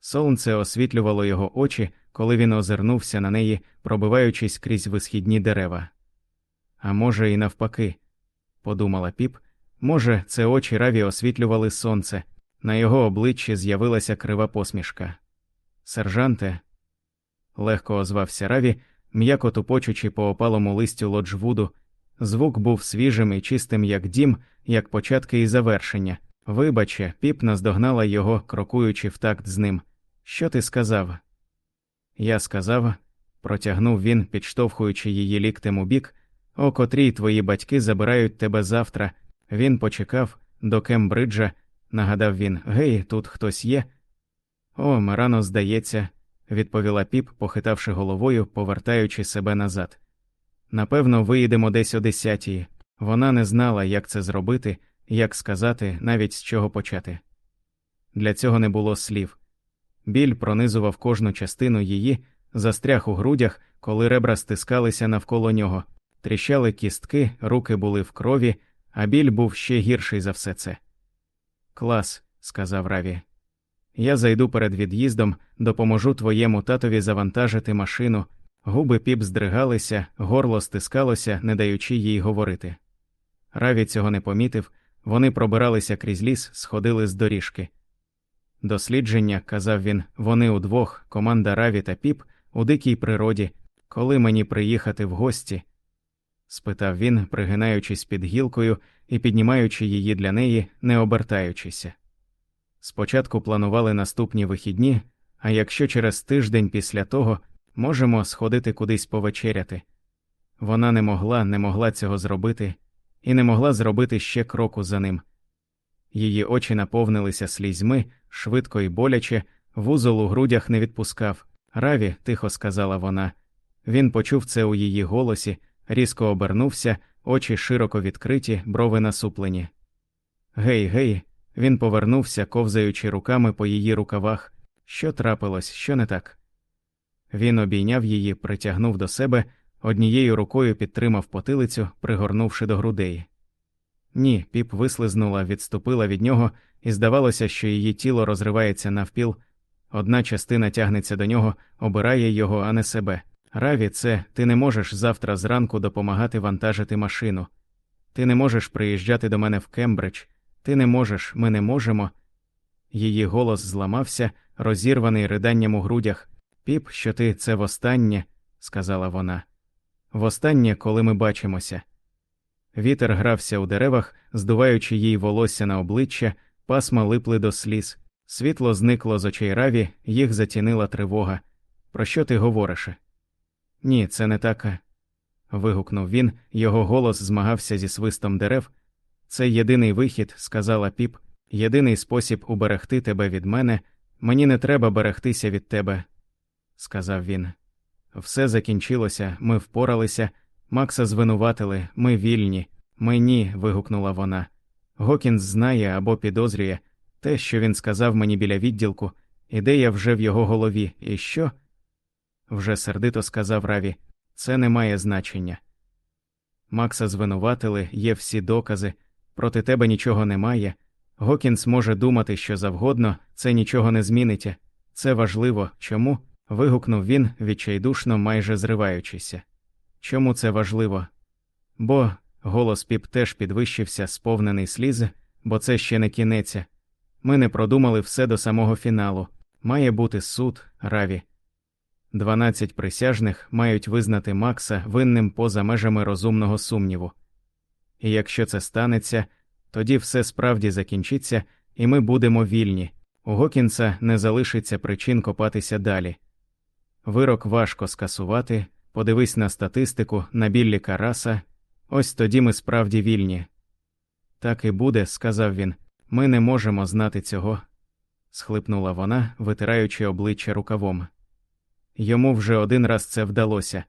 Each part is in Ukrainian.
Сонце освітлювало його очі, коли він озирнувся на неї, пробиваючись крізь висхідні дерева. А може, і навпаки, подумала піп, може, це очі раві освітлювали сонце, на його обличчі з'явилася крива посмішка. Сержанте, легко озвався Раві, м'яко тупочучи по опалому листю лоджвуду. Звук був свіжим і чистим, як дім, як початки і завершення. Вибаче, піп наздогнала його, крокуючи в такт з ним. Що ти сказав? Я сказав, протягнув він, підштовхуючи її ліктем у бік, о котрій твої батьки забирають тебе завтра. Він почекав до Кембриджа, нагадав він Гей, тут хтось є. О, рано здається, відповіла піп, похитавши головою, повертаючи себе назад. Напевно, виїдемо десь о десятій. Вона не знала, як це зробити, як сказати, навіть з чого почати. Для цього не було слів. Біль пронизував кожну частину її, застряг у грудях, коли ребра стискалися навколо нього, тріщали кістки, руки були в крові, а біль був ще гірший за все це. Клас, сказав Раві. Я зайду перед від'їздом, допоможу твоєму татові завантажити машину. Губи піп здригалися, горло стискалося, не даючи їй говорити. Раві цього не помітив, вони пробиралися крізь ліс, сходили з доріжки. Дослідження, казав він, вони удвох, команда Раві та піп, у дикій природі, коли мені приїхати в гості? спитав він, пригинаючись під гілкою і піднімаючи її для неї, не обертаючися. Спочатку планували наступні вихідні, а якщо через тиждень після того можемо сходити кудись повечеряти. Вона не могла, не могла цього зробити, і не могла зробити ще кроку за ним. Її очі наповнилися слізьми, швидко і боляче, вузол у грудях не відпускав. Раві, тихо сказала вона. Він почув це у її голосі, різко обернувся, очі широко відкриті, брови насуплені. Гей, гей, він повернувся, ковзаючи руками по її рукавах. Що трапилось, що не так? Він обійняв її, притягнув до себе, однією рукою підтримав потилицю, пригорнувши до грудей. Ні, піп вислизнула, відступила від нього, і здавалося, що її тіло розривається навпіл. Одна частина тягнеться до нього, обирає його, а не себе. Раві, це ти не можеш завтра зранку допомагати вантажити машину. Ти не можеш приїжджати до мене в Кембридж, ти не можеш, ми не можемо. Її голос зламався, розірваний риданням у грудях. Піп, що ти це востаннє, сказала вона. Востаннє, коли ми бачимося. Вітер грався у деревах, здуваючи їй волосся на обличчя, пасма липли до сліз. Світло зникло з очей раві, їх затінила тривога. Про що ти говориш? Ні, це не така. вигукнув він, його голос змагався зі свистом дерев. Це єдиний вихід, сказала піп, єдиний спосіб уберегти тебе від мене. Мені не треба берегтися від тебе, сказав він. Все закінчилося, ми впоралися, Макса звинуватили, ми вільні. Ми ні. вигукнула вона. Гокінс знає або підозрює те, що він сказав мені біля відділку, ідея вже в його голові, і що? Вже сердито сказав Раві, це не має значення. Макса звинуватили, є всі докази, проти тебе нічого немає. Гокінс може думати, що завгодно, це нічого не змінить. Це важливо. Чому? вигукнув він, відчайдушно, майже зриваючися. Чому це важливо? Бо голос піп теж підвищився, сповнений сліз, бо це ще не кінець. Ми не продумали все до самого фіналу. Має бути суд, раві. Дванадцять присяжних мають визнати Макса винним поза межами розумного сумніву. І якщо це станеться, тоді все справді закінчиться, і ми будемо вільні. У Гокінса не залишиться причин копатися далі. Вирок важко скасувати, подивись на статистику, на біллі Караса, ось тоді ми справді вільні. Так і буде, сказав він, ми не можемо знати цього, схлипнула вона, витираючи обличчя рукавом. Йому вже один раз це вдалося.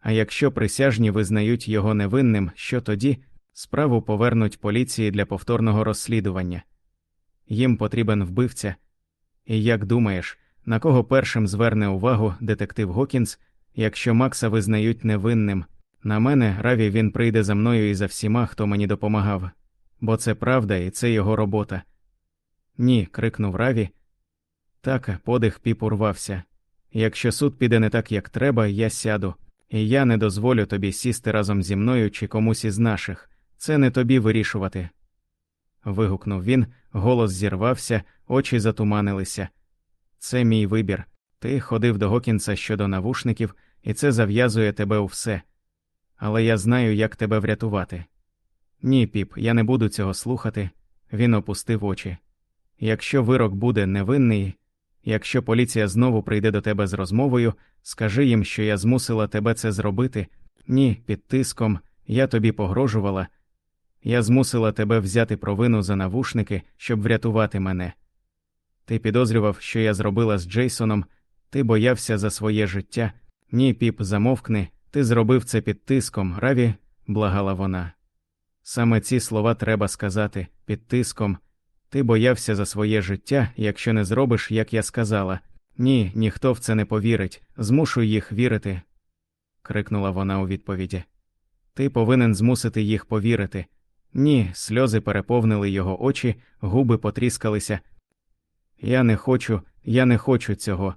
А якщо присяжні визнають його невинним, що тоді справу повернуть поліції для повторного розслідування. Їм потрібен вбивця. І як думаєш, на кого першим зверне увагу детектив Гокінс, якщо Макса визнають невинним? На мене раві він прийде за мною і за всіма, хто мені допомагав, бо це правда і це його робота. Ні, крикнув Раві. Так, подих піп урвався. Якщо суд піде не так, як треба, я сяду, і я не дозволю тобі сісти разом зі мною чи комусь із наших. Це не тобі вирішувати. вигукнув він, голос зірвався, очі затуманилися. Це мій вибір. Ти ходив до Гокінса щодо навушників, і це зав'язує тебе у все. Але я знаю, як тебе врятувати. Ні, піп, я не буду цього слухати. Він опустив очі. Якщо вирок буде невинний, якщо поліція знову прийде до тебе з розмовою, скажи їм, що я змусила тебе це зробити. Ні, під тиском, я тобі погрожувала. Я змусила тебе взяти провину за навушники, щоб врятувати мене. Ти підозрював, що я зробила з Джейсоном, ти боявся за своє життя. Ні, піп, замовкни, ти зробив це під тиском, раві, благала вона. Саме ці слова треба сказати під тиском. Ти боявся за своє життя, якщо не зробиш, як я сказала. Ні, ніхто в це не повірить, змушуй їх вірити. крикнула вона у відповіді. Ти повинен змусити їх повірити. Ні, сльози переповнили його очі, губи потріскалися. Я не хочу, я не хочу цього,